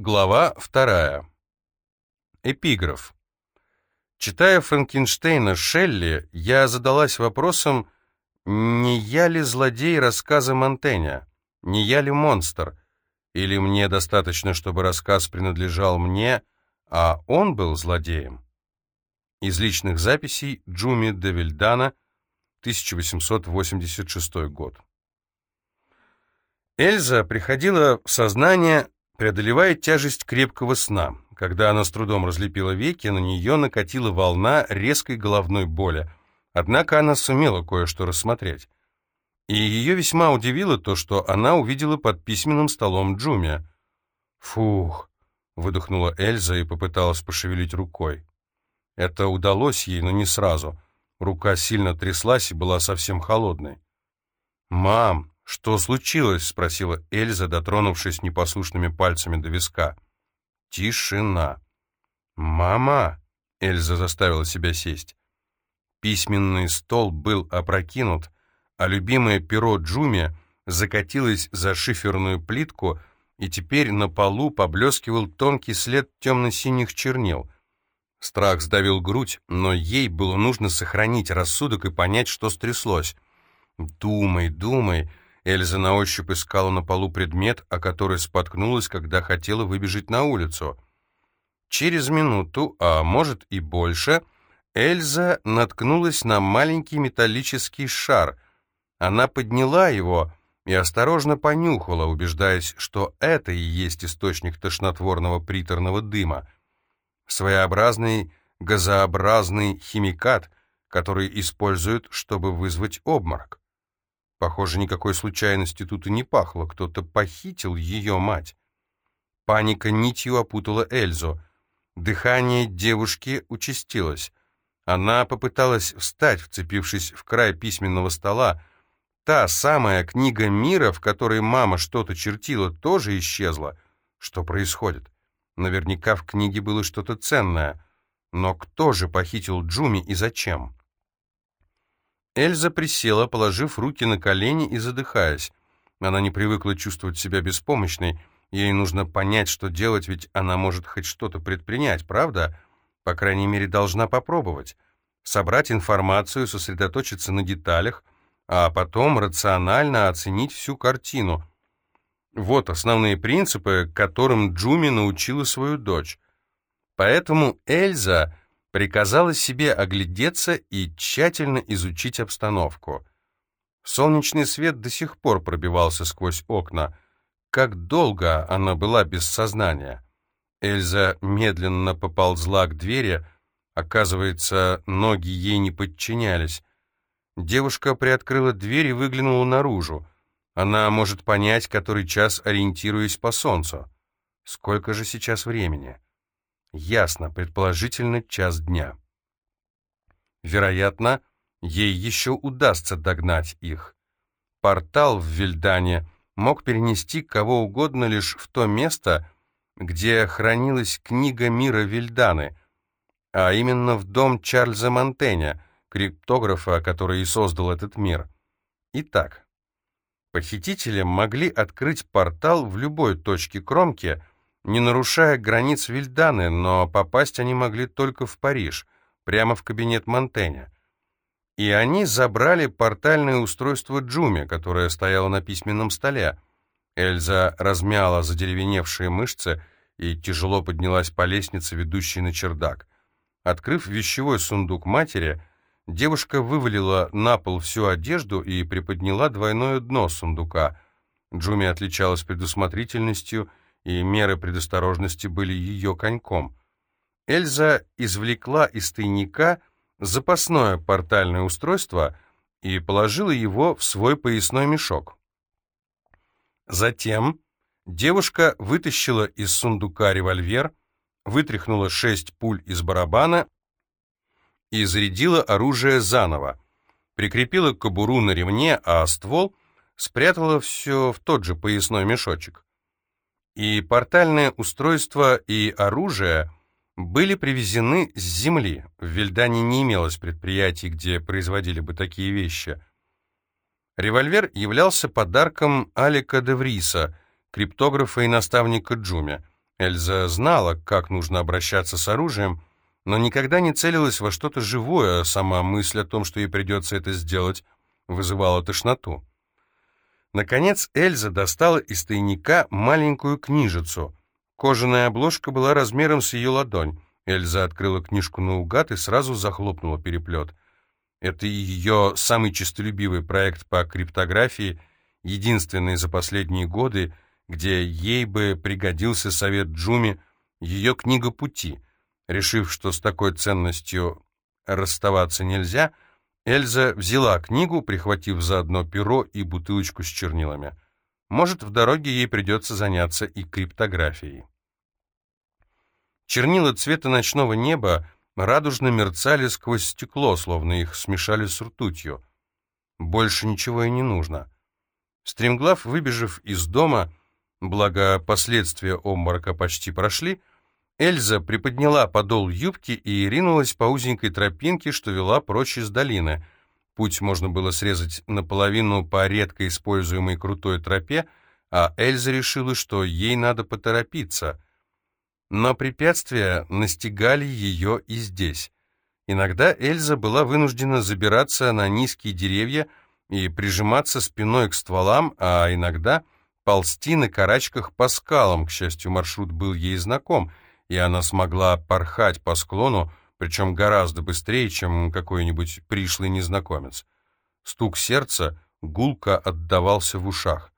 Глава вторая. Эпиграф. Читая Франкенштейна Шелли, я задалась вопросом, не я ли злодей рассказа Монтэня, не я ли монстр, или мне достаточно, чтобы рассказ принадлежал мне, а он был злодеем? Из личных записей Джуми Девильдана, 1886 год. Эльза приходила в сознание преодолевая тяжесть крепкого сна. Когда она с трудом разлепила веки, на нее накатила волна резкой головной боли. Однако она сумела кое-что рассмотреть. И ее весьма удивило то, что она увидела под письменным столом Джуми. «Фух!» — выдохнула Эльза и попыталась пошевелить рукой. Это удалось ей, но не сразу. Рука сильно тряслась и была совсем холодной. «Мам!» «Что случилось?» — спросила Эльза, дотронувшись непослушными пальцами до виска. Тишина. «Мама!» — Эльза заставила себя сесть. Письменный стол был опрокинут, а любимое перо Джуми закатилось за шиферную плитку, и теперь на полу поблескивал тонкий след темно-синих чернил. Страх сдавил грудь, но ей было нужно сохранить рассудок и понять, что стряслось. «Думай, думай!» Эльза на ощупь искала на полу предмет, о который споткнулась, когда хотела выбежать на улицу. Через минуту, а может и больше, Эльза наткнулась на маленький металлический шар. Она подняла его и осторожно понюхала, убеждаясь, что это и есть источник тошнотворного приторного дыма. Своеобразный газообразный химикат, который используют, чтобы вызвать обморок. Похоже, никакой случайности тут и не пахло. Кто-то похитил ее мать. Паника нитью опутала Эльзу. Дыхание девушки участилось. Она попыталась встать, вцепившись в край письменного стола. Та самая книга мира, в которой мама что-то чертила, тоже исчезла. Что происходит? Наверняка в книге было что-то ценное. Но кто же похитил Джуми и зачем? Эльза присела, положив руки на колени и задыхаясь. Она не привыкла чувствовать себя беспомощной. Ей нужно понять, что делать, ведь она может хоть что-то предпринять, правда? По крайней мере, должна попробовать. Собрать информацию, сосредоточиться на деталях, а потом рационально оценить всю картину. Вот основные принципы, которым Джуми научила свою дочь. Поэтому Эльза приказала себе оглядеться и тщательно изучить обстановку. Солнечный свет до сих пор пробивался сквозь окна. Как долго она была без сознания? Эльза медленно поползла к двери, оказывается, ноги ей не подчинялись. Девушка приоткрыла дверь и выглянула наружу. Она может понять, который час, ориентируясь по солнцу. Сколько же сейчас времени? Ясно, предположительно, час дня. Вероятно, ей еще удастся догнать их. Портал в Вильдане мог перенести кого угодно лишь в то место, где хранилась книга мира Вильданы, а именно в дом Чарльза Монтэня, криптографа, который и создал этот мир. Итак, похитители могли открыть портал в любой точке кромки, не нарушая границ Вильданы, но попасть они могли только в Париж, прямо в кабинет Монтэня. И они забрали портальное устройство Джуми, которое стояло на письменном столе. Эльза размяла задеревеневшие мышцы и тяжело поднялась по лестнице, ведущей на чердак. Открыв вещевой сундук матери, девушка вывалила на пол всю одежду и приподняла двойное дно сундука. Джуми отличалась предусмотрительностью и меры предосторожности были ее коньком. Эльза извлекла из тайника запасное портальное устройство и положила его в свой поясной мешок. Затем девушка вытащила из сундука револьвер, вытряхнула шесть пуль из барабана и зарядила оружие заново, прикрепила кобуру на ремне, а ствол спрятала все в тот же поясной мешочек и портальное устройство и оружие были привезены с земли. В Вильдане не имелось предприятий, где производили бы такие вещи. Револьвер являлся подарком Алика де Вриса, криптографа и наставника Джуми. Эльза знала, как нужно обращаться с оружием, но никогда не целилась во что-то живое, сама мысль о том, что ей придется это сделать, вызывала тошноту. Наконец Эльза достала из тайника маленькую книжицу. Кожаная обложка была размером с ее ладонь. Эльза открыла книжку наугад и сразу захлопнула переплет. Это ее самый честолюбивый проект по криптографии, единственный за последние годы, где ей бы пригодился совет Джуми, ее книга пути. Решив, что с такой ценностью расставаться нельзя, Эльза взяла книгу, прихватив заодно перо и бутылочку с чернилами. Может, в дороге ей придется заняться и криптографией. Чернила цвета ночного неба радужно мерцали сквозь стекло, словно их смешали с ртутью. Больше ничего и не нужно. Стремглав, выбежав из дома, благо последствия обморока почти прошли, Эльза приподняла подол юбки и ринулась по узенькой тропинке, что вела прочь из долины. Путь можно было срезать наполовину по редко используемой крутой тропе, а Эльза решила, что ей надо поторопиться — но препятствия настигали ее и здесь. Иногда Эльза была вынуждена забираться на низкие деревья и прижиматься спиной к стволам, а иногда ползти на карачках по скалам. К счастью, маршрут был ей знаком, и она смогла порхать по склону, причем гораздо быстрее, чем какой-нибудь пришлый незнакомец. Стук сердца гулко отдавался в ушах.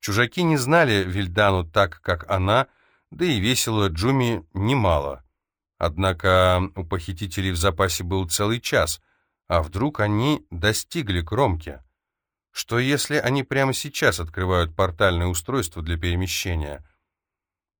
Чужаки не знали Вильдану так, как она — да и весело Джуми немало. Однако у похитителей в запасе был целый час, а вдруг они достигли кромки? Что если они прямо сейчас открывают портальное устройство для перемещения?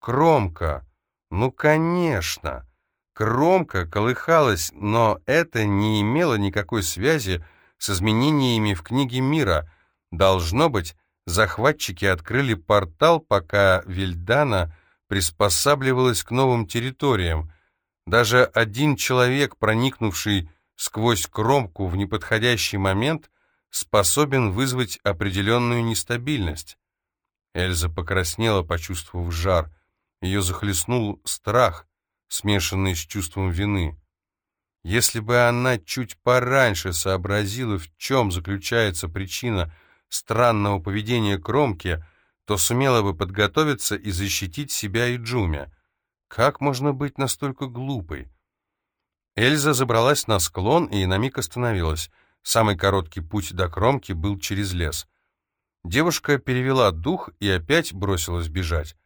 Кромка! Ну, конечно! Кромка колыхалась, но это не имело никакой связи с изменениями в книге мира. Должно быть, захватчики открыли портал, пока Вильдана приспосабливалась к новым территориям. Даже один человек, проникнувший сквозь кромку в неподходящий момент, способен вызвать определенную нестабильность. Эльза покраснела, почувствовав жар. Ее захлестнул страх, смешанный с чувством вины. Если бы она чуть пораньше сообразила, в чем заключается причина странного поведения Кромки, то сумела бы подготовиться и защитить себя и Джуми. Как можно быть настолько глупой? Эльза забралась на склон и на миг остановилась. Самый короткий путь до кромки был через лес. Девушка перевела дух и опять бросилась бежать.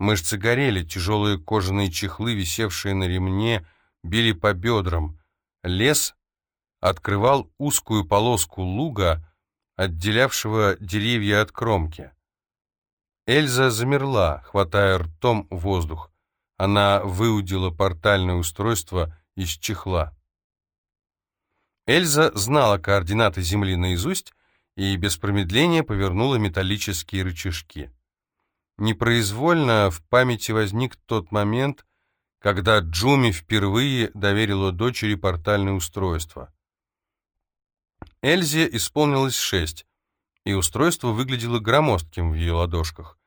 Мышцы горели, тяжелые кожаные чехлы, висевшие на ремне, били по бедрам. Лес открывал узкую полоску луга, отделявшего деревья от кромки. Эльза замерла, хватая ртом воздух. Она выудила портальное устройство из чехла. Эльза знала координаты Земли наизусть и без промедления повернула металлические рычажки. Непроизвольно в памяти возник тот момент, когда Джуми впервые доверила дочери портальное устройство. Эльзе исполнилось шесть, и устройство выглядело громоздким в ее ладошках.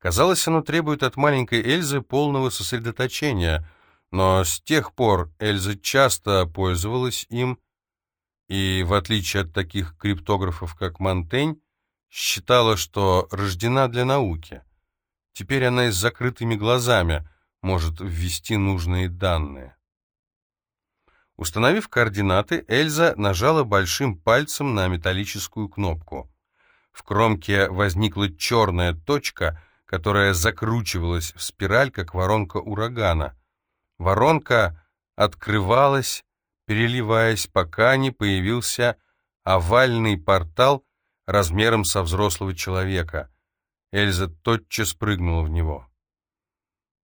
Казалось, оно требует от маленькой Эльзы полного сосредоточения, но с тех пор Эльза часто пользовалась им, и, в отличие от таких криптографов, как Монтень, считала, что рождена для науки. Теперь она и с закрытыми глазами может ввести нужные данные. Установив координаты, Эльза нажала большим пальцем на металлическую кнопку. В кромке возникла черная точка — которая закручивалась в спираль, как воронка урагана. Воронка открывалась, переливаясь, пока не появился овальный портал размером со взрослого человека. Эльза тотчас прыгнула в него.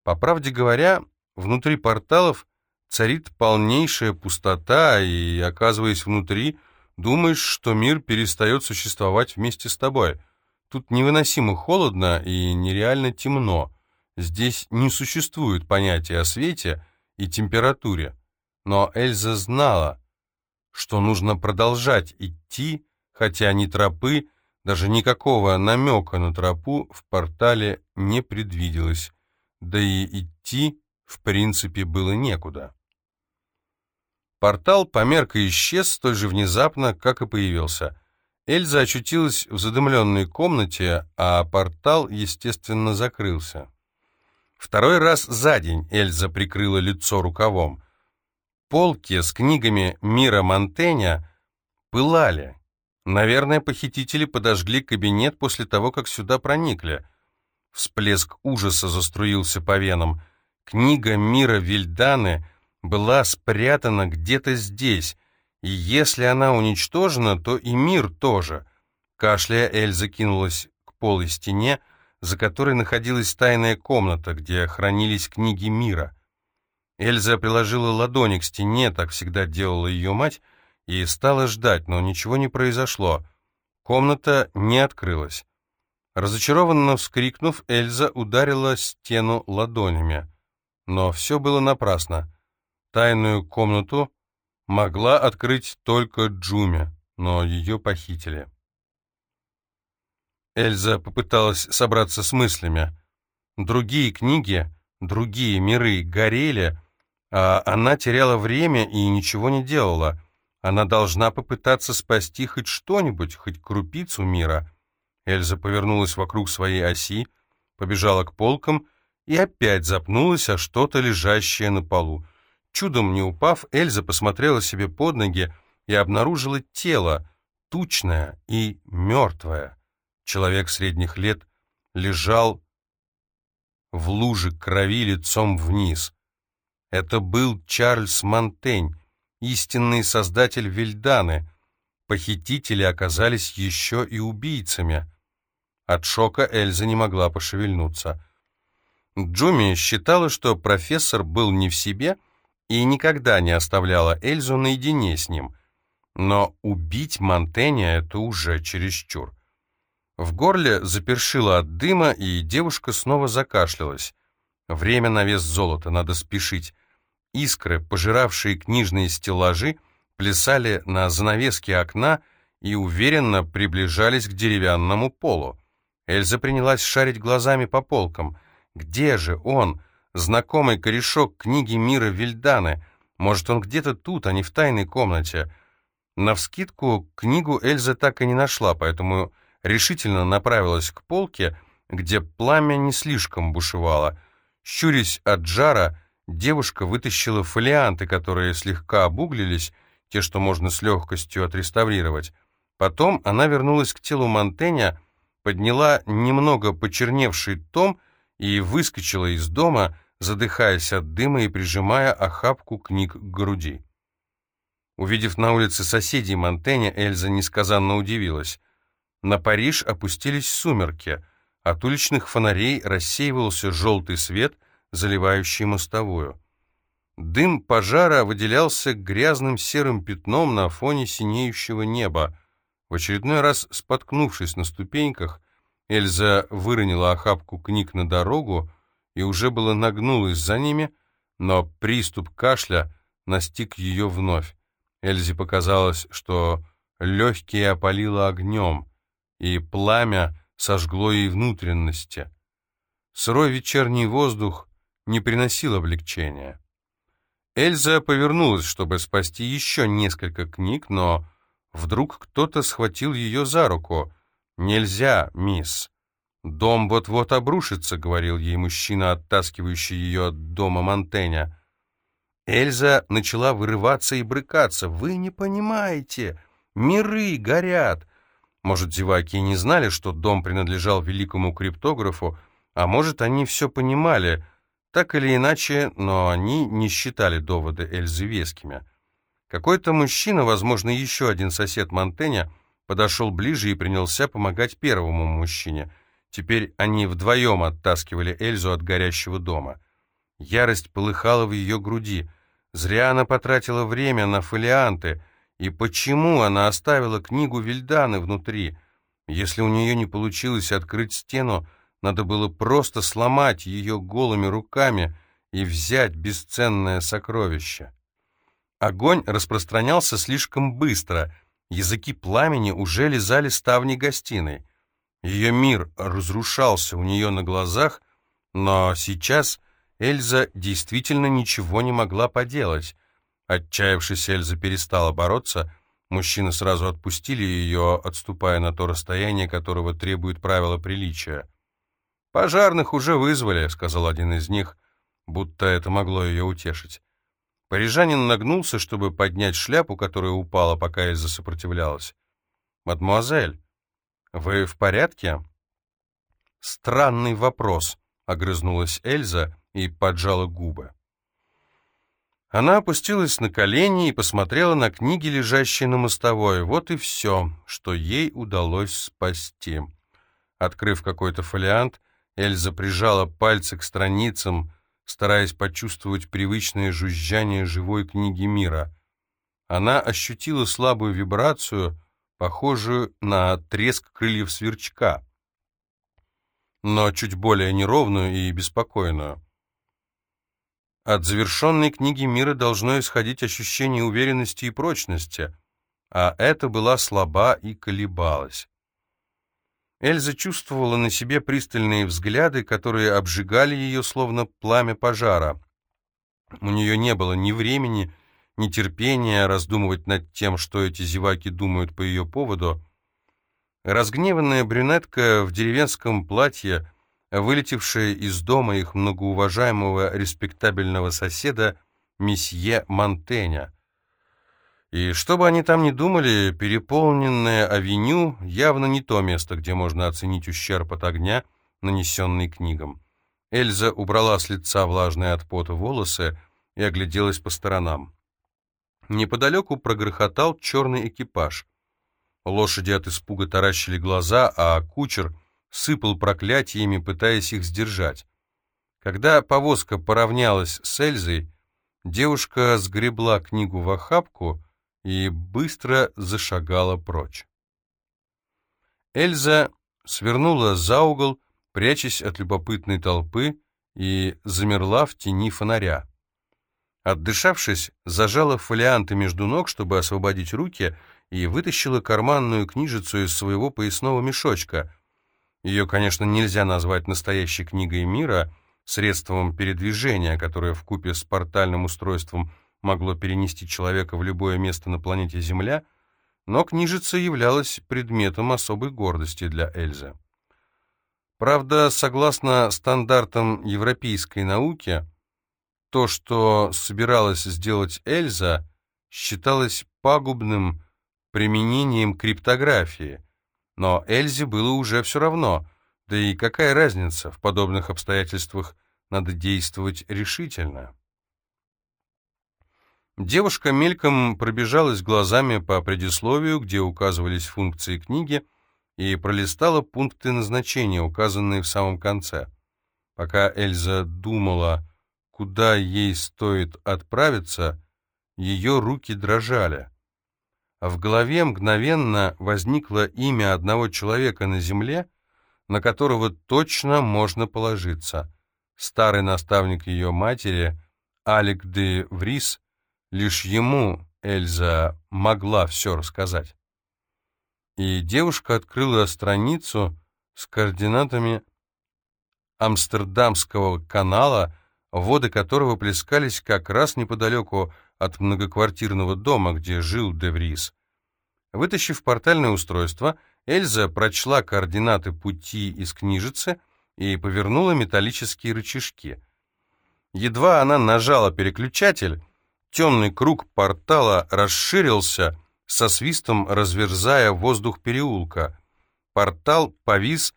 По правде говоря, внутри порталов царит полнейшая пустота, и, оказываясь внутри, думаешь, что мир перестает существовать вместе с тобой — Тут невыносимо холодно и нереально темно. Здесь не существует понятия о свете и температуре. Но Эльза знала, что нужно продолжать идти, хотя ни тропы, даже никакого намека на тропу в портале не предвиделось. да и идти, в принципе, было некуда. Портал померк и исчез столь же внезапно, как и появился. Эльза очутилась в задымленной комнате, а портал, естественно, закрылся. Второй раз за день Эльза прикрыла лицо рукавом. Полки с книгами Мира Монтеня пылали. Наверное, похитители подожгли кабинет после того, как сюда проникли. Всплеск ужаса заструился по венам. Книга Мира Вильданы была спрятана где-то здесь, и если она уничтожена, то и мир тоже. Кашляя, Эльза кинулась к полой стене, за которой находилась тайная комната, где хранились книги мира. Эльза приложила ладони к стене, так всегда делала ее мать, и стала ждать, но ничего не произошло. Комната не открылась. Разочарованно вскрикнув, Эльза ударила стену ладонями. Но все было напрасно. Тайную комнату могла открыть только Джуми, но ее похитили. Эльза попыталась собраться с мыслями. Другие книги, другие миры горели, а она теряла время и ничего не делала. Она должна попытаться спасти хоть что-нибудь, хоть крупицу мира. Эльза повернулась вокруг своей оси, побежала к полкам и опять запнулась о что-то лежащее на полу. Чудом не упав, Эльза посмотрела себе под ноги и обнаружила тело, тучное и мертвое. Человек средних лет лежал в луже крови лицом вниз. Это был Чарльз Монтень, истинный создатель Вильданы. Похитители оказались еще и убийцами. От шока Эльза не могла пошевельнуться. Джуми считала, что профессор был не в себе и никогда не оставляла Эльзу наедине с ним. Но убить Монтэня — это уже чересчур. В горле запершило от дыма, и девушка снова закашлялась. Время на вес золота, надо спешить. Искры, пожиравшие книжные стеллажи, плясали на занавеске окна и уверенно приближались к деревянному полу. Эльза принялась шарить глазами по полкам. Где же он, знакомый корешок книги мира Вильданы? Может, он где-то тут, а не в тайной комнате? Навскидку книгу Эльза так и не нашла, поэтому решительно направилась к полке, где пламя не слишком бушевало. Щурясь от жара, девушка вытащила фолианты, которые слегка обуглились, те, что можно с легкостью отреставрировать. Потом она вернулась к телу Монтэня, подняла немного почерневший том и выскочила из дома, задыхаясь от дыма и прижимая охапку книг к груди. Увидев на улице соседей Монтэня, Эльза несказанно удивилась. На Париж опустились сумерки, от уличных фонарей рассеивался желтый свет, заливающий мостовую. Дым пожара выделялся грязным серым пятном на фоне синеющего неба. В очередной раз, споткнувшись на ступеньках, Эльза выронила охапку книг на дорогу и уже было нагнулась за ними, но приступ кашля настиг ее вновь. Эльзе показалось, что легкие опалило огнем и пламя сожгло ей внутренности. Сырой вечерний воздух не приносил облегчения. Эльза повернулась, чтобы спасти еще несколько книг, но вдруг кто-то схватил ее за руку. «Нельзя, мисс. Дом вот-вот обрушится», — говорил ей мужчина, оттаскивающий ее от дома Монтеня. Эльза начала вырываться и брыкаться. «Вы не понимаете! Миры горят! Может, зеваки не знали, что дом принадлежал великому криптографу, а может, они все понимали, так или иначе, но они не считали доводы Эльзы вескими. Какой-то мужчина, возможно, еще один сосед Монтэня, подошел ближе и принялся помогать первому мужчине. Теперь они вдвоем оттаскивали Эльзу от горящего дома. Ярость полыхала в ее груди. Зря она потратила время на фолианты — и почему она оставила книгу Вильданы внутри? Если у нее не получилось открыть стену, надо было просто сломать ее голыми руками и взять бесценное сокровище. Огонь распространялся слишком быстро, языки пламени уже лизали ставни гостиной. Ее мир разрушался у нее на глазах, Но сейчас Эльза действительно ничего не могла поделать. Отчаявшись, Эльза перестала бороться, мужчины сразу отпустили ее, отступая на то расстояние, которого требует правила приличия. «Пожарных уже вызвали», — сказал один из них, будто это могло ее утешить. Парижанин нагнулся, чтобы поднять шляпу, которая упала, пока Эльза сопротивлялась. «Мадемуазель, вы в порядке?» «Странный вопрос», — огрызнулась Эльза и поджала губы. Она опустилась на колени и посмотрела на книги, лежащие на мостовой. Вот и все, что ей удалось спасти. Открыв какой-то фолиант, Эльза прижала пальцы к страницам, стараясь почувствовать привычное жужжание живой книги мира. Она ощутила слабую вибрацию, похожую на треск крыльев сверчка но чуть более неровную и беспокойную. От завершенной книги мира должно исходить ощущение уверенности и прочности, а это была слаба и колебалась. Эльза чувствовала на себе пристальные взгляды, которые обжигали ее, словно пламя пожара. У нее не было ни времени, ни терпения раздумывать над тем, что эти зеваки думают по ее поводу, Разгневанная брюнетка в деревенском платье, вылетевшая из дома их многоуважаемого респектабельного соседа месье Монтеня. И что бы они там ни думали, переполненная авеню явно не то место, где можно оценить ущерб от огня, нанесенный книгам. Эльза убрала с лица влажные от пота волосы и огляделась по сторонам. Неподалеку прогрохотал черный экипаж. Лошади от испуга таращили глаза, а кучер сыпал проклятиями, пытаясь их сдержать. Когда повозка поравнялась с Эльзой, девушка сгребла книгу в охапку и быстро зашагала прочь. Эльза свернула за угол, прячась от любопытной толпы, и замерла в тени фонаря. Отдышавшись, зажала фолианты между ног, чтобы освободить руки, и вытащила карманную книжицу из своего поясного мешочка. Ее, конечно, нельзя назвать настоящей книгой мира, средством передвижения, которое в купе с портальным устройством могло перенести человека в любое место на планете Земля, но книжица являлась предметом особой гордости для Эльзы. Правда, согласно стандартам европейской науки, то, что собиралась сделать Эльза, считалось пагубным применением криптографии. Но Эльзе было уже все равно. Да и какая разница, в подобных обстоятельствах надо действовать решительно. Девушка мельком пробежалась глазами по предисловию, где указывались функции книги, и пролистала пункты назначения, указанные в самом конце. Пока Эльза думала, куда ей стоит отправиться, ее руки дрожали. В голове мгновенно возникло имя одного человека на земле, на которого точно можно положиться. Старый наставник ее матери, Алек де Врис, лишь ему Эльза могла все рассказать. И девушка открыла страницу с координатами Амстердамского канала, воды которого плескались как раз неподалеку от многоквартирного дома, где жил Деврис. Вытащив портальное устройство, Эльза прочла координаты пути из книжицы и повернула металлические рычажки. Едва она нажала переключатель, темный круг портала расширился, со свистом разверзая воздух переулка. Портал повис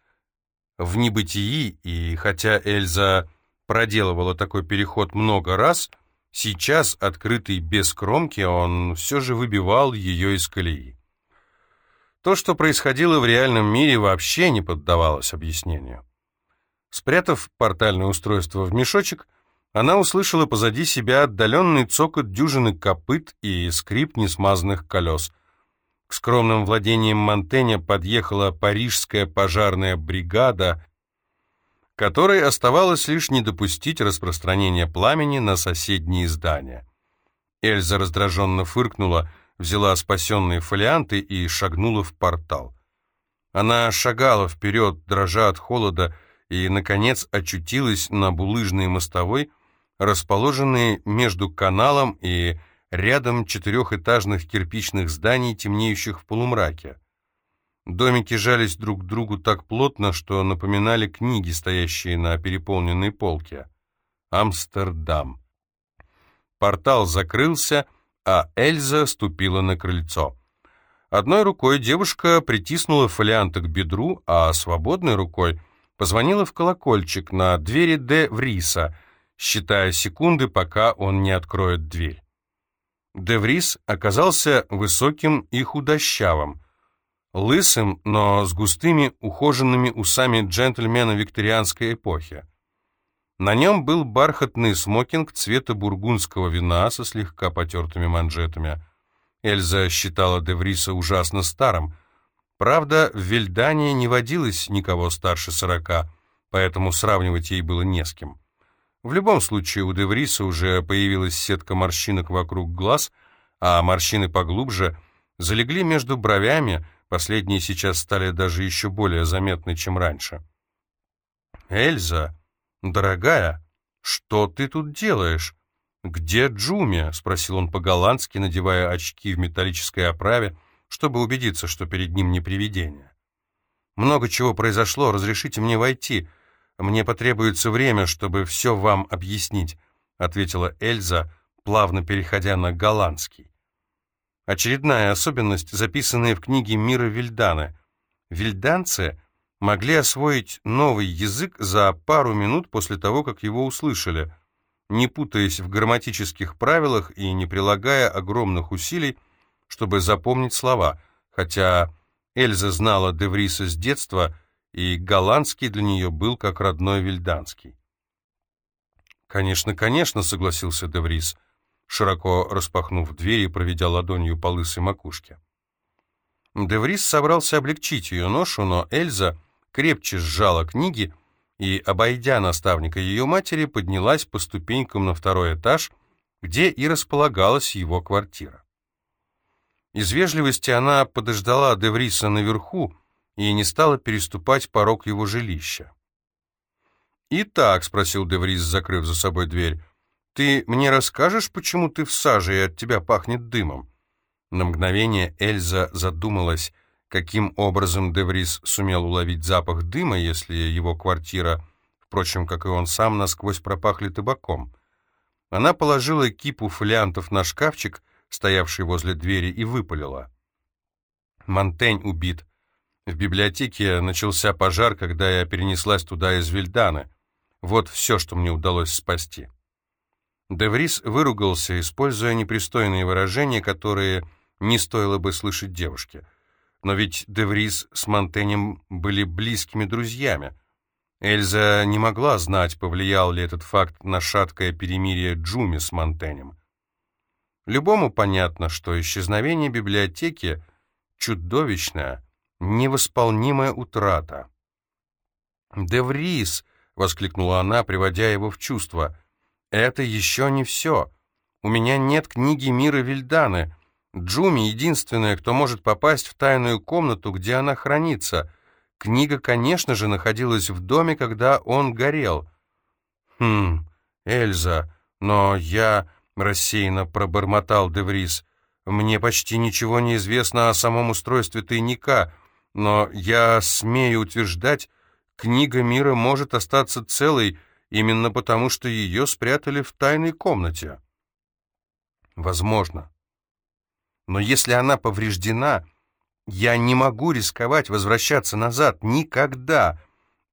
в небытии, и хотя Эльза проделывала такой переход много раз, Сейчас, открытый без кромки, он все же выбивал ее из колеи. То, что происходило в реальном мире, вообще не поддавалось объяснению. Спрятав портальное устройство в мешочек, она услышала позади себя отдаленный цокот дюжины копыт и скрип несмазанных колес. К скромным владениям Монтеня подъехала парижская пожарная бригада которой оставалось лишь не допустить распространения пламени на соседние здания. Эльза раздраженно фыркнула, взяла спасенные фолианты и шагнула в портал. Она шагала вперед, дрожа от холода, и, наконец, очутилась на булыжной мостовой, расположенной между каналом и рядом четырехэтажных кирпичных зданий, темнеющих в полумраке. Домики жались друг к другу так плотно, что напоминали книги, стоящие на переполненной полке. Амстердам. Портал закрылся, а Эльза ступила на крыльцо. Одной рукой девушка притиснула фолианта к бедру, а свободной рукой позвонила в колокольчик на двери Де Вриса, считая секунды, пока он не откроет дверь. Де Врис оказался высоким и худощавым, лысым, но с густыми ухоженными усами джентльмена викторианской эпохи. На нем был бархатный смокинг цвета бургундского вина со слегка потертыми манжетами. Эльза считала Девриса ужасно старым. Правда, в Вильдане не водилось никого старше сорока, поэтому сравнивать ей было не с кем. В любом случае у Девриса уже появилась сетка морщинок вокруг глаз, а морщины поглубже залегли между бровями, последние сейчас стали даже еще более заметны, чем раньше. «Эльза!» «Дорогая, что ты тут делаешь?» «Где Джуми?» — спросил он по-голландски, надевая очки в металлической оправе, чтобы убедиться, что перед ним не привидение. «Много чего произошло, разрешите мне войти. Мне потребуется время, чтобы все вам объяснить», — ответила Эльза, плавно переходя на голландский. Очередная особенность, записанная в книге Мира Вильдана. Вильданцы могли освоить новый язык за пару минут после того, как его услышали, не путаясь в грамматических правилах и не прилагая огромных усилий, чтобы запомнить слова, хотя Эльза знала Девриса с детства, и голландский для нее был как родной вильданский. «Конечно, конечно», — согласился Деврис, широко распахнув дверь и проведя ладонью по лысой макушке. Деврис собрался облегчить ее ношу, но Эльза крепче сжала книги и, обойдя наставника ее матери, поднялась по ступенькам на второй этаж, где и располагалась его квартира. Из вежливости она подождала Девриса наверху и не стала переступать порог его жилища. «Итак», — спросил Деврис, закрыв за собой дверь, — «ты мне расскажешь, почему ты в саже и от тебя пахнет дымом?» На мгновение Эльза задумалась, каким образом Деврис сумел уловить запах дыма, если его квартира, впрочем, как и он сам, насквозь пропахли табаком. Она положила кипу фолиантов на шкафчик, стоявший возле двери, и выпалила. Монтень убит. В библиотеке начался пожар, когда я перенеслась туда из Вильданы. Вот все, что мне удалось спасти. Деврис выругался, используя непристойные выражения, которые не стоило бы слышать девушке — но ведь Деврис с Монтенем были близкими друзьями. Эльза не могла знать, повлиял ли этот факт на шаткое перемирие Джуми с Монтенем. Любому понятно, что исчезновение библиотеки — чудовищная, невосполнимая утрата. «Деврис!» — воскликнула она, приводя его в чувство. «Это еще не все. У меня нет книги мира Вильданы. Джуми — единственная, кто может попасть в тайную комнату, где она хранится. Книга, конечно же, находилась в доме, когда он горел. «Хм, Эльза, но я...» — рассеянно пробормотал Деврис. «Мне почти ничего не известно о самом устройстве тайника, но я смею утверждать, книга мира может остаться целой именно потому, что ее спрятали в тайной комнате». «Возможно», но если она повреждена, я не могу рисковать возвращаться назад. Никогда!»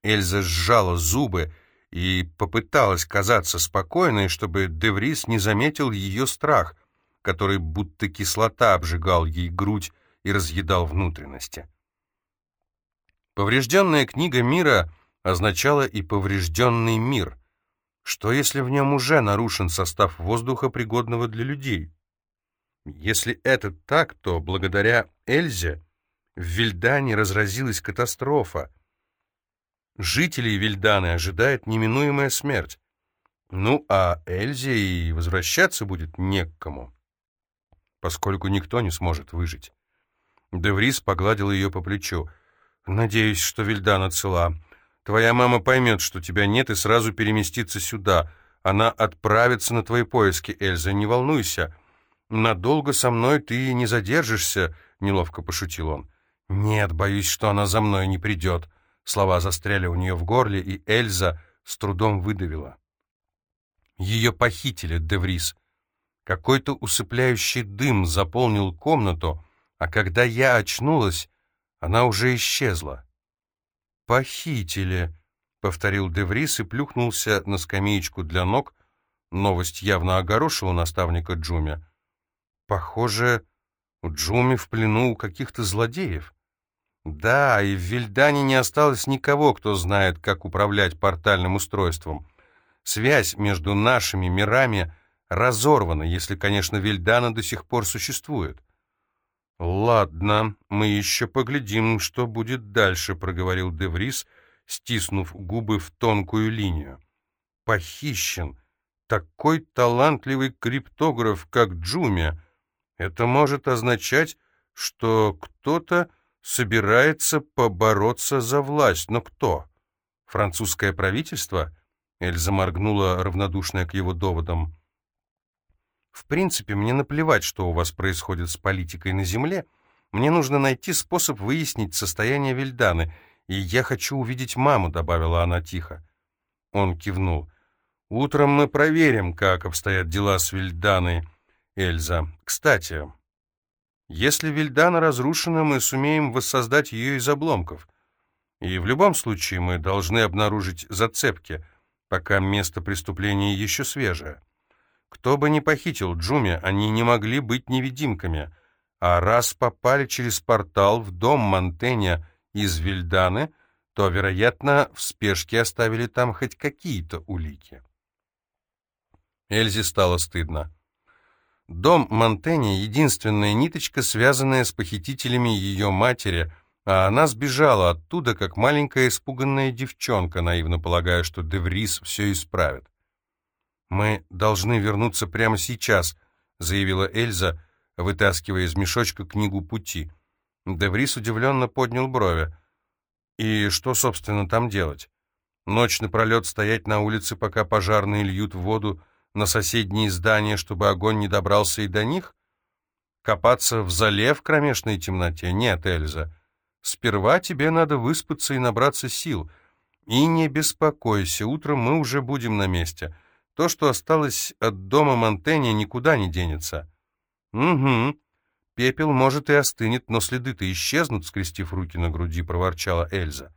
Эльза сжала зубы и попыталась казаться спокойной, чтобы Деврис не заметил ее страх, который будто кислота обжигал ей грудь и разъедал внутренности. Поврежденная книга мира означала и поврежденный мир. Что если в нем уже нарушен состав воздуха, пригодного для людей? Если это так, то благодаря Эльзе в Вильдане разразилась катастрофа. Жителей Вильданы ожидает неминуемая смерть. Ну, а Эльзе и возвращаться будет не к кому, поскольку никто не сможет выжить. Деврис погладил ее по плечу. «Надеюсь, что Вильдана цела. Твоя мама поймет, что тебя нет, и сразу переместится сюда. Она отправится на твои поиски, Эльза, не волнуйся. Надолго со мной ты не задержишься, — неловко пошутил он. Нет, боюсь, что она за мной не придет. Слова застряли у нее в горле, и Эльза с трудом выдавила. Ее похитили, Деврис. Какой-то усыпляющий дым заполнил комнату, а когда я очнулась, она уже исчезла. «Похитили», — повторил Деврис и плюхнулся на скамеечку для ног. Новость явно огорошила наставника Джуми. «Похоже, Джуми в плену у каких-то злодеев». «Да, и в Вильдане не осталось никого, кто знает, как управлять портальным устройством. Связь между нашими мирами разорвана, если, конечно, Вильдана до сих пор существует». «Ладно, мы еще поглядим, что будет дальше», — проговорил Деврис, стиснув губы в тонкую линию. «Похищен. Такой талантливый криптограф, как Джуми. Это может означать, что кто-то собирается побороться за власть. Но кто? Французское правительство?» Эльза моргнула, равнодушная к его доводам. В принципе, мне наплевать, что у вас происходит с политикой на Земле. Мне нужно найти способ выяснить состояние Вильданы, и я хочу увидеть маму», — добавила она тихо. Он кивнул. «Утром мы проверим, как обстоят дела с Вильданой, Эльза. Кстати, если Вильдана разрушена, мы сумеем воссоздать ее из обломков. И в любом случае мы должны обнаружить зацепки, пока место преступления еще свежее». Кто бы ни похитил Джуми, они не могли быть невидимками, а раз попали через портал в дом Монтеня из Вильданы, то, вероятно, в спешке оставили там хоть какие-то улики. Эльзе стало стыдно. Дом Монтеня — единственная ниточка, связанная с похитителями ее матери, а она сбежала оттуда, как маленькая испуганная девчонка, наивно полагая, что Деврис все исправит. «Мы должны вернуться прямо сейчас», — заявила Эльза, вытаскивая из мешочка книгу пути. Деврис удивленно поднял брови. «И что, собственно, там делать? Ночь напролет стоять на улице, пока пожарные льют воду на соседние здания, чтобы огонь не добрался и до них? Копаться в зале в кромешной темноте? Нет, Эльза. Сперва тебе надо выспаться и набраться сил. И не беспокойся, утром мы уже будем на месте». То, что осталось от дома Монтенья, никуда не денется. Угу. Пепел, может, и остынет, но следы-то исчезнут, скрестив руки на груди, проворчала Эльза.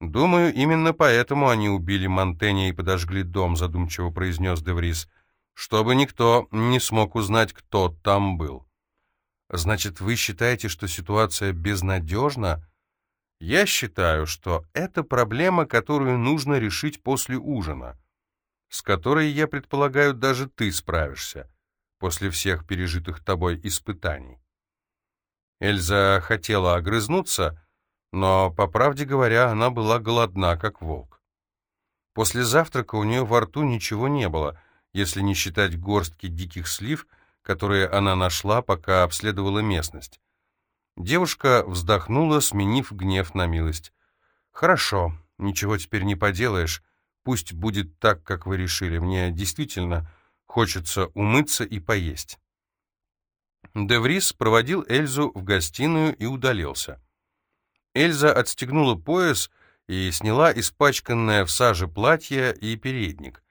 Думаю, именно поэтому они убили Монтенья и подожгли дом, задумчиво произнес Деврис, чтобы никто не смог узнать, кто там был. Значит, вы считаете, что ситуация безнадежна? Я считаю, что это проблема, которую нужно решить после ужина с которой, я предполагаю, даже ты справишься после всех пережитых тобой испытаний. Эльза хотела огрызнуться, но, по правде говоря, она была голодна, как волк. После завтрака у нее во рту ничего не было, если не считать горстки диких слив, которые она нашла, пока обследовала местность. Девушка вздохнула, сменив гнев на милость. «Хорошо, ничего теперь не поделаешь. Пусть будет так, как вы решили. Мне действительно хочется умыться и поесть». Деврис проводил Эльзу в гостиную и удалился. Эльза отстегнула пояс и сняла испачканное в саже платье и передник.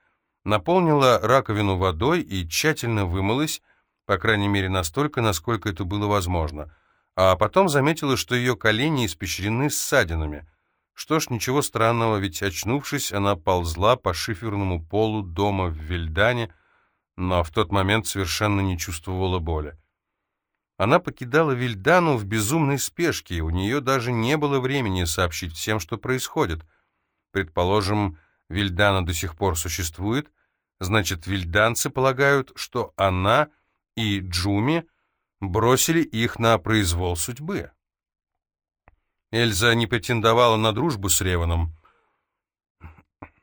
Наполнила раковину водой и тщательно вымылась, по крайней мере настолько, насколько это было возможно, а потом заметила, что ее колени испещрены ссадинами — что ж, ничего странного, ведь, очнувшись, она ползла по шиферному полу дома в Вильдане, но в тот момент совершенно не чувствовала боли. Она покидала Вильдану в безумной спешке, и у нее даже не было времени сообщить всем, что происходит. Предположим, Вильдана до сих пор существует, значит, вильданцы полагают, что она и Джуми бросили их на произвол судьбы. Эльза не претендовала на дружбу с Реваном,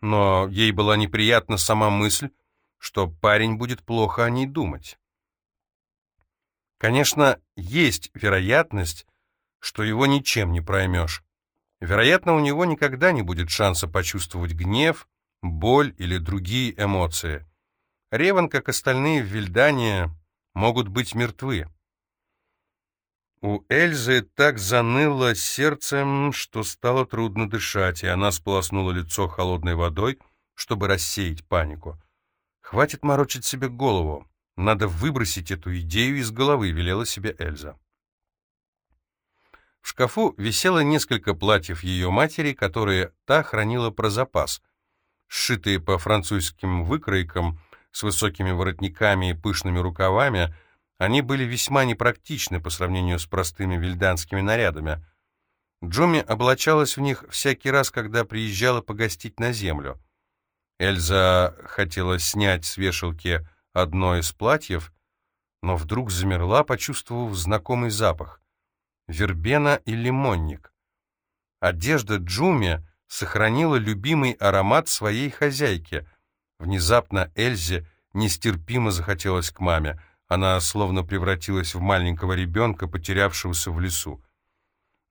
но ей была неприятна сама мысль, что парень будет плохо о ней думать. Конечно, есть вероятность, что его ничем не проймешь. Вероятно, у него никогда не будет шанса почувствовать гнев, боль или другие эмоции. Реван, как остальные в могут быть мертвы. У Эльзы так заныло сердцем, что стало трудно дышать, и она сполоснула лицо холодной водой, чтобы рассеять панику. «Хватит морочить себе голову. Надо выбросить эту идею из головы», — велела себе Эльза. В шкафу висело несколько платьев ее матери, которые та хранила про запас. Сшитые по французским выкройкам, с высокими воротниками и пышными рукавами, они были весьма непрактичны по сравнению с простыми вильданскими нарядами. Джуми облачалась в них всякий раз, когда приезжала погостить на землю. Эльза хотела снять с вешалки одно из платьев, но вдруг замерла, почувствовав знакомый запах вербена и лимонник. Одежда Джуми сохранила любимый аромат своей хозяйки. Внезапно Эльзе нестерпимо захотелось к маме. Она словно превратилась в маленького ребенка, потерявшегося в лесу.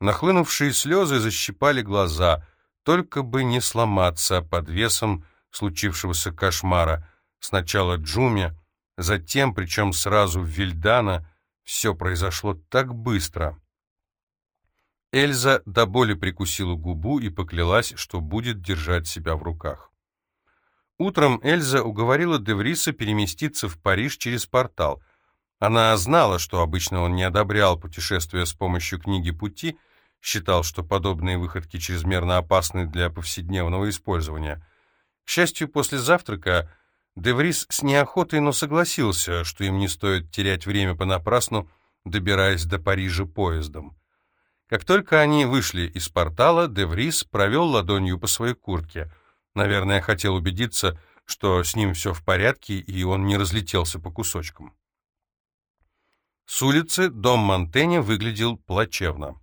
Нахлынувшие слезы защипали глаза, только бы не сломаться под весом случившегося кошмара. Сначала Джуми, затем, причем сразу Вильдана, все произошло так быстро. Эльза до боли прикусила губу и поклялась, что будет держать себя в руках. Утром Эльза уговорила Девриса переместиться в Париж через портал. Она знала, что обычно он не одобрял путешествия с помощью книги пути, считал, что подобные выходки чрезмерно опасны для повседневного использования. К счастью, после завтрака Деврис с неохотой, но согласился, что им не стоит терять время понапрасну, добираясь до Парижа поездом. Как только они вышли из портала, Деврис провел ладонью по своей куртке. Наверное, хотел убедиться, что с ним все в порядке, и он не разлетелся по кусочкам. С улицы дом Монтеня выглядел плачевно.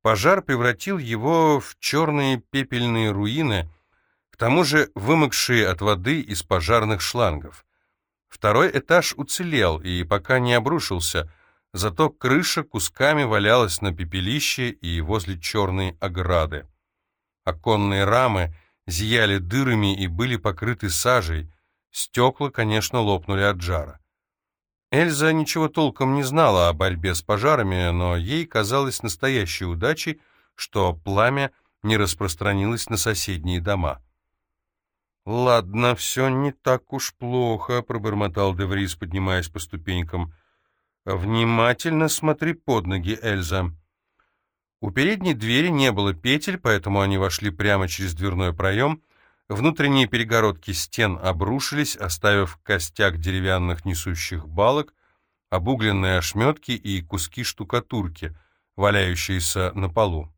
Пожар превратил его в черные пепельные руины, к тому же вымокшие от воды из пожарных шлангов. Второй этаж уцелел и пока не обрушился, Зато крыша кусками валялась на пепелище и возле черной ограды. Оконные рамы зияли дырами и были покрыты сажей. Стекла, конечно, лопнули от жара. Эльза ничего толком не знала о борьбе с пожарами, но ей казалось настоящей удачей, что пламя не распространилось на соседние дома. «Ладно, все не так уж плохо», — пробормотал Деврис, поднимаясь по ступенькам. «Внимательно смотри под ноги, Эльза». У передней двери не было петель, поэтому они вошли прямо через дверной проем. Внутренние перегородки стен обрушились, оставив костяк деревянных несущих балок, обугленные ошметки и куски штукатурки, валяющиеся на полу.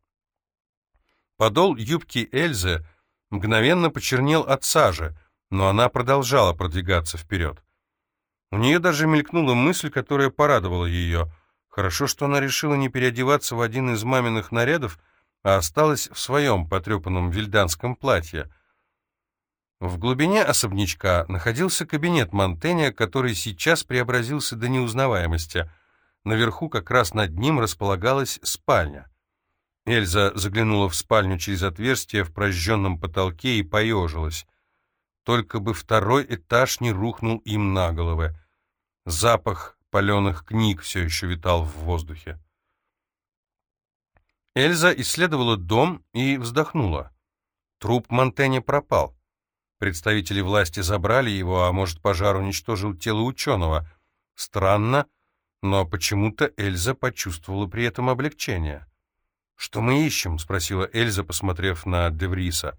Подол юбки Эльзы мгновенно почернел от сажи, но она продолжала продвигаться вперед. У нее даже мелькнула мысль, которая порадовала ее. Хорошо, что она решила не переодеваться в один из маминых нарядов, а осталась в своем потрепанном вильданском платье. В глубине особнячка находился кабинет Монтеня, который сейчас преобразился до неузнаваемости. Наверху, как раз над ним, располагалась спальня. Эльза заглянула в спальню через отверстие в прожженном потолке и поежилась. Только бы второй этаж не рухнул им на головы. Запах паленых книг все еще витал в воздухе. Эльза исследовала дом и вздохнула. Труп Монтене пропал. Представители власти забрали его, а может, пожар уничтожил тело ученого. Странно, но почему-то Эльза почувствовала при этом облегчение. «Что мы ищем?» — спросила Эльза, посмотрев на Девриса.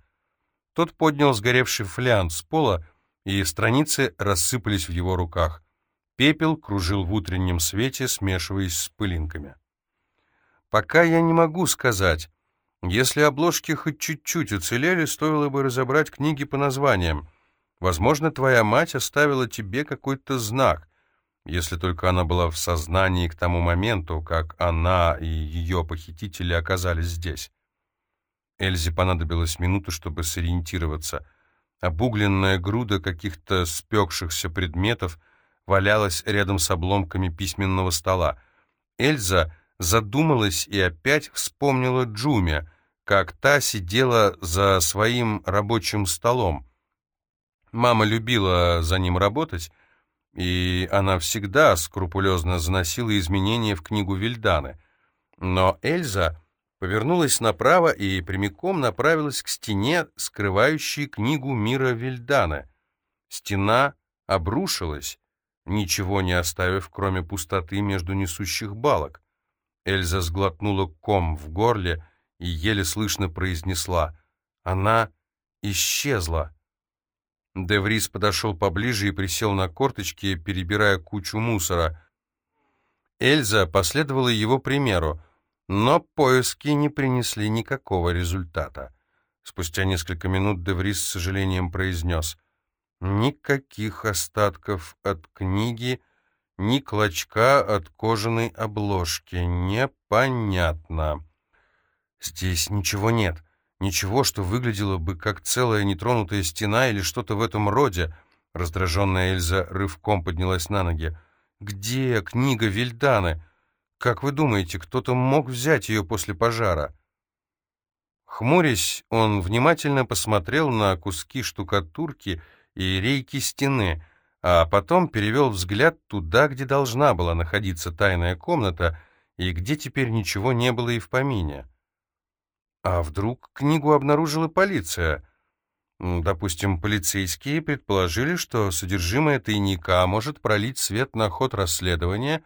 Тот поднял сгоревший флянт с пола, и страницы рассыпались в его руках. Пепел кружил в утреннем свете, смешиваясь с пылинками. «Пока я не могу сказать. Если обложки хоть чуть-чуть уцелели, стоило бы разобрать книги по названиям. Возможно, твоя мать оставила тебе какой-то знак, если только она была в сознании к тому моменту, как она и ее похитители оказались здесь. Эльзе понадобилась минута, чтобы сориентироваться. Обугленная груда каких-то спекшихся предметов валялась рядом с обломками письменного стола. Эльза задумалась и опять вспомнила Джуми, как та сидела за своим рабочим столом. Мама любила за ним работать, и она всегда скрупулезно заносила изменения в книгу Вильданы. Но Эльза повернулась направо и прямиком направилась к стене, скрывающей книгу мира Вильданы. Стена обрушилась, ничего не оставив, кроме пустоты между несущих балок. Эльза сглотнула ком в горле и еле слышно произнесла «Она исчезла». Деврис подошел поближе и присел на корточки, перебирая кучу мусора. Эльза последовала его примеру, но поиски не принесли никакого результата. Спустя несколько минут Деврис с сожалением произнес «Никаких остатков от книги, ни клочка от кожаной обложки. Непонятно». «Здесь ничего нет», Ничего, что выглядело бы как целая нетронутая стена или что-то в этом роде. Раздраженная Эльза рывком поднялась на ноги. «Где книга Вильданы? Как вы думаете, кто-то мог взять ее после пожара?» Хмурясь, он внимательно посмотрел на куски штукатурки и рейки стены, а потом перевел взгляд туда, где должна была находиться тайная комната, и где теперь ничего не было и в помине. А вдруг книгу обнаружила полиция? Допустим, полицейские предположили, что содержимое тайника может пролить свет на ход расследования,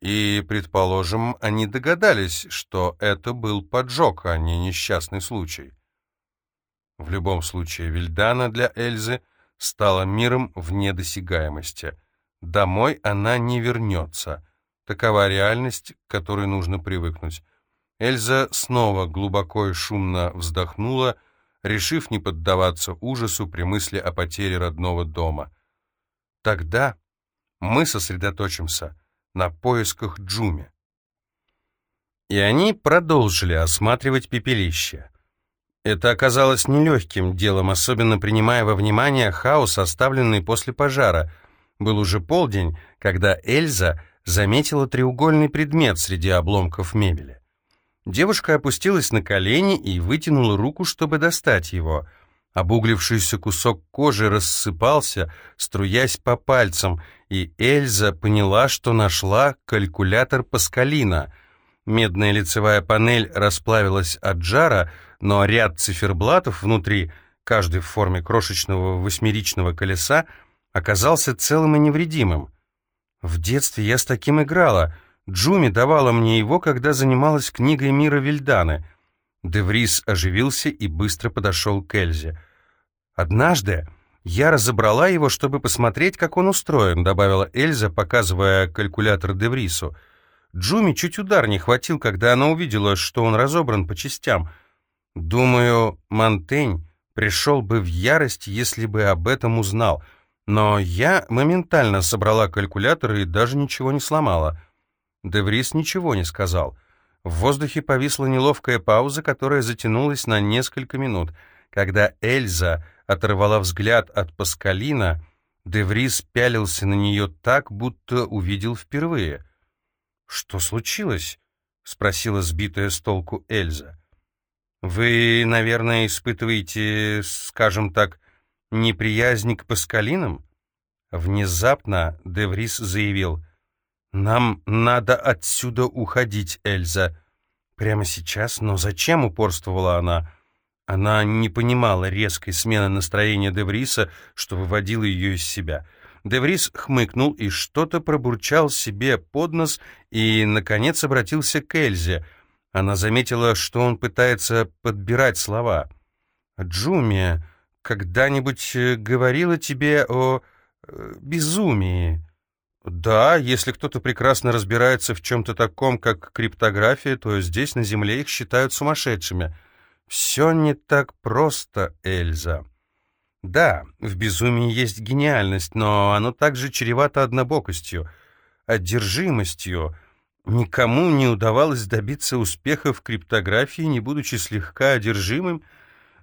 и, предположим, они догадались, что это был поджог, а не несчастный случай. В любом случае, Вильдана для Эльзы стала миром вне досягаемости. Домой она не вернется. Такова реальность, к которой нужно привыкнуть. Эльза снова глубоко и шумно вздохнула, решив не поддаваться ужасу при мысли о потере родного дома. Тогда мы сосредоточимся на поисках Джуми. И они продолжили осматривать пепелище. Это оказалось нелегким делом, особенно принимая во внимание хаос, оставленный после пожара. Был уже полдень, когда Эльза заметила треугольный предмет среди обломков мебели. Девушка опустилась на колени и вытянула руку, чтобы достать его. Обуглившийся кусок кожи рассыпался, струясь по пальцам, и Эльза поняла, что нашла калькулятор Паскалина. Медная лицевая панель расплавилась от жара, но ряд циферблатов внутри, каждый в форме крошечного восьмеричного колеса, оказался целым и невредимым. «В детстве я с таким играла», Джуми давала мне его, когда занималась книгой мира Вильданы. Деврис оживился и быстро подошел к Эльзе. «Однажды я разобрала его, чтобы посмотреть, как он устроен», добавила Эльза, показывая калькулятор Деврису. Джуми чуть удар не хватил, когда она увидела, что он разобран по частям. Думаю, Монтень пришел бы в ярость, если бы об этом узнал. Но я моментально собрала калькулятор и даже ничего не сломала. Деврис ничего не сказал. В воздухе повисла неловкая пауза, которая затянулась на несколько минут. Когда Эльза оторвала взгляд от Паскалина, Деврис пялился на нее так, будто увидел впервые. «Что случилось?» — спросила сбитая с толку Эльза. «Вы, наверное, испытываете, скажем так, неприязнь к Паскалинам?» Внезапно Деврис заявил, «Нам надо отсюда уходить, Эльза». Прямо сейчас? Но зачем упорствовала она? Она не понимала резкой смены настроения Девриса, что выводило ее из себя. Деврис хмыкнул и что-то пробурчал себе под нос и, наконец, обратился к Эльзе. Она заметила, что он пытается подбирать слова. «Джумия когда-нибудь э, говорила тебе о э, безумии?» Да, если кто-то прекрасно разбирается в чем-то таком, как криптография, то здесь на Земле их считают сумасшедшими. Все не так просто, Эльза. Да, в безумии есть гениальность, но оно также чревато однобокостью, одержимостью. Никому не удавалось добиться успеха в криптографии, не будучи слегка одержимым.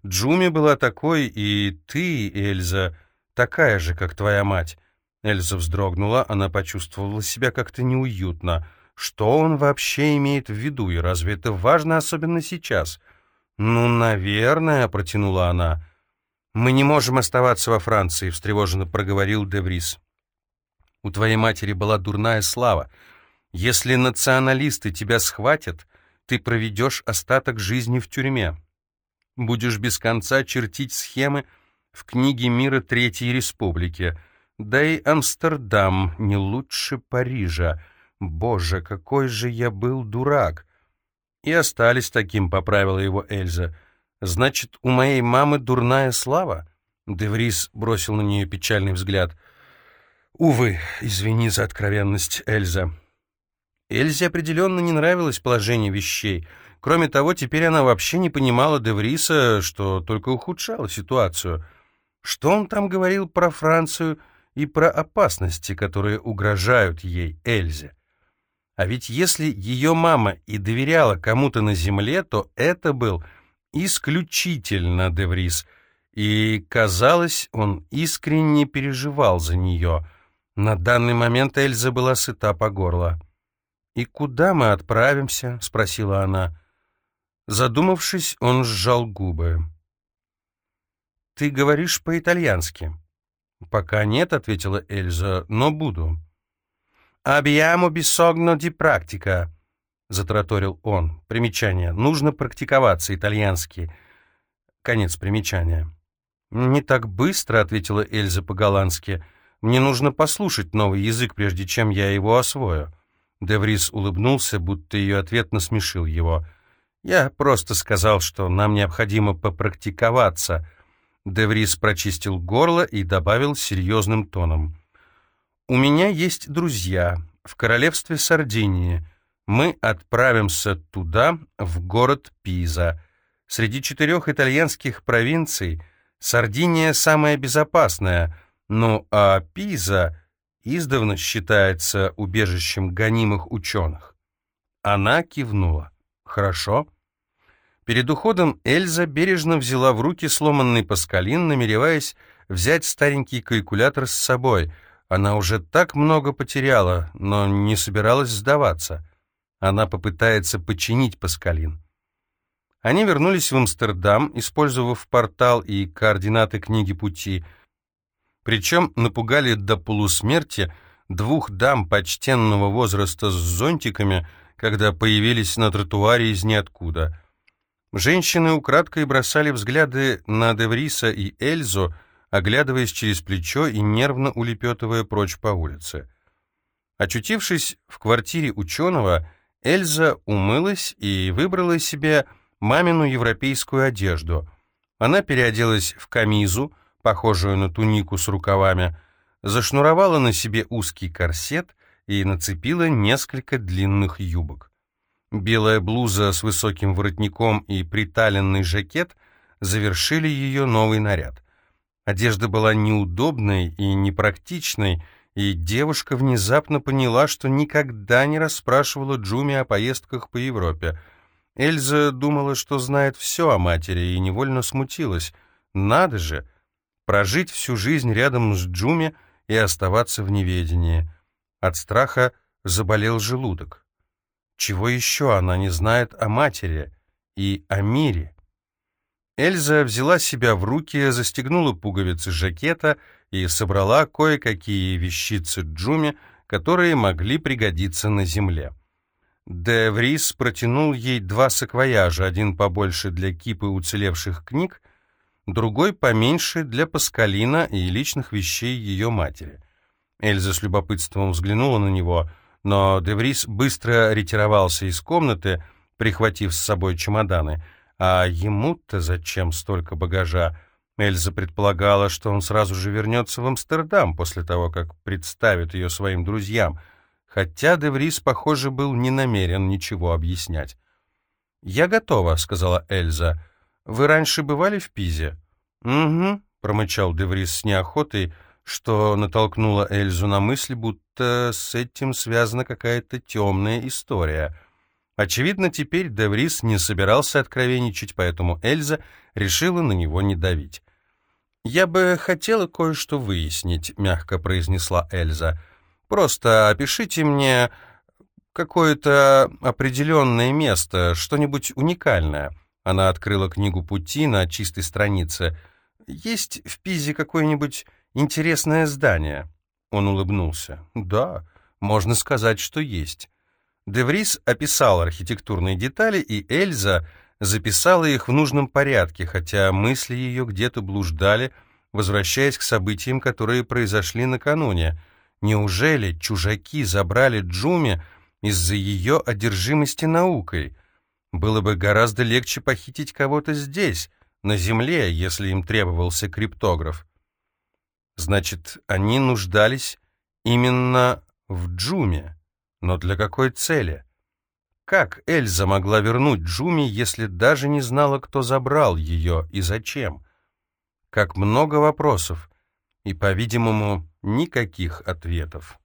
Джуми была такой, и ты, Эльза, такая же, как твоя мать. Эльза вздрогнула, она почувствовала себя как-то неуютно. Что он вообще имеет в виду, и разве это важно, особенно сейчас? «Ну, наверное», — протянула она. «Мы не можем оставаться во Франции», — встревоженно проговорил Деврис. «У твоей матери была дурная слава. Если националисты тебя схватят, ты проведешь остаток жизни в тюрьме. Будешь без конца чертить схемы в книге мира Третьей Республики. Да и Амстердам не лучше Парижа. Боже, какой же я был дурак!» «И остались таким», — поправила его Эльза. «Значит, у моей мамы дурная слава?» Деврис бросил на нее печальный взгляд. «Увы, извини за откровенность, Эльза. Эльзе определенно не нравилось положение вещей. Кроме того, теперь она вообще не понимала Девриса, что только ухудшало ситуацию. Что он там говорил про Францию и про опасности, которые угрожают ей, Эльзе? А ведь если ее мама и доверяла кому-то на земле, то это был исключительно Деврис, и, казалось, он искренне переживал за нее. На данный момент Эльза была сыта по горло. «И куда мы отправимся?» — спросила она. Задумавшись, он сжал губы. «Ты говоришь по-итальянски?» «Пока нет», — ответила Эльза, — «но буду». «Abbiamo bisogno di практика», — затраторил он. Примечание. «Нужно практиковаться, итальянский». Конец примечания. «Не так быстро», — ответила Эльза по-голландски. «Мне нужно послушать новый язык, прежде чем я его освою». Деврис улыбнулся, будто ее ответ насмешил его. «Я просто сказал, что нам необходимо попрактиковаться». Деврис прочистил горло и добавил серьезным тоном. «У меня есть друзья в королевстве Сардинии. Мы отправимся туда, в город Пиза. Среди четырех итальянских провинций Сардиния самая безопасная, ну а Пиза издавна считается убежищем гонимых ученых. Она кивнула. «Хорошо». Перед уходом Эльза бережно взяла в руки сломанный паскалин, намереваясь взять старенький калькулятор с собой. Она уже так много потеряла, но не собиралась сдаваться. Она попытается починить паскалин. Они вернулись в Амстердам, использовав портал и координаты книги пути — причем напугали до полусмерти двух дам почтенного возраста с зонтиками, когда появились на тротуаре из ниоткуда. Женщины украдкой бросали взгляды на Девриса и Эльзу, оглядываясь через плечо и нервно улепетывая прочь по улице. Очутившись в квартире ученого, Эльза умылась и выбрала себе мамину европейскую одежду. Она переоделась в камизу, похожую на тунику с рукавами, зашнуровала на себе узкий корсет и нацепила несколько длинных юбок. Белая блуза с высоким воротником и приталенный жакет завершили ее новый наряд. Одежда была неудобной и непрактичной, и девушка внезапно поняла, что никогда не расспрашивала Джуми о поездках по Европе. Эльза думала, что знает все о матери, и невольно смутилась. Надо же! Прожить всю жизнь рядом с Джуми и оставаться в неведении. От страха заболел желудок. Чего еще она не знает о матери и о мире? Эльза взяла себя в руки, застегнула пуговицы жакета и собрала кое-какие вещицы Джуми, которые могли пригодиться на земле. Де Врис протянул ей два саквояжа, один побольше для кипы уцелевших книг, другой поменьше для Паскалина и личных вещей ее матери. Эльза с любопытством взглянула на него, но Деврис быстро ретировался из комнаты, прихватив с собой чемоданы. А ему-то зачем столько багажа? Эльза предполагала, что он сразу же вернется в Амстердам после того, как представит ее своим друзьям, хотя Деврис, похоже, был не намерен ничего объяснять. «Я готова», — сказала Эльза. Вы раньше бывали в Пизе?» «Угу», — промычал Деврис с неохотой, что натолкнуло Эльзу на мысль, будто с этим связана какая-то темная история. Очевидно, теперь Деврис не собирался откровенничать, поэтому Эльза решила на него не давить. «Я бы хотела кое-что выяснить», — мягко произнесла Эльза. «Просто опишите мне какое-то определенное место, что-нибудь уникальное». Она открыла книгу пути на чистой странице. «Есть в Пизе какое-нибудь интересное здание?» Он улыбнулся. «Да, можно сказать, что есть». Деврис описал архитектурные детали, и Эльза записала их в нужном порядке, хотя мысли ее где-то блуждали, возвращаясь к событиям, которые произошли накануне. Неужели чужаки забрали Джуми из-за ее одержимости наукой? Было бы гораздо легче похитить кого-то здесь, на Земле, если им требовался криптограф. Значит, они нуждались именно в Джуме. Но для какой цели? Как Эльза могла вернуть Джуми, если даже не знала, кто забрал ее и зачем? Как много вопросов и, по-видимому, никаких ответов.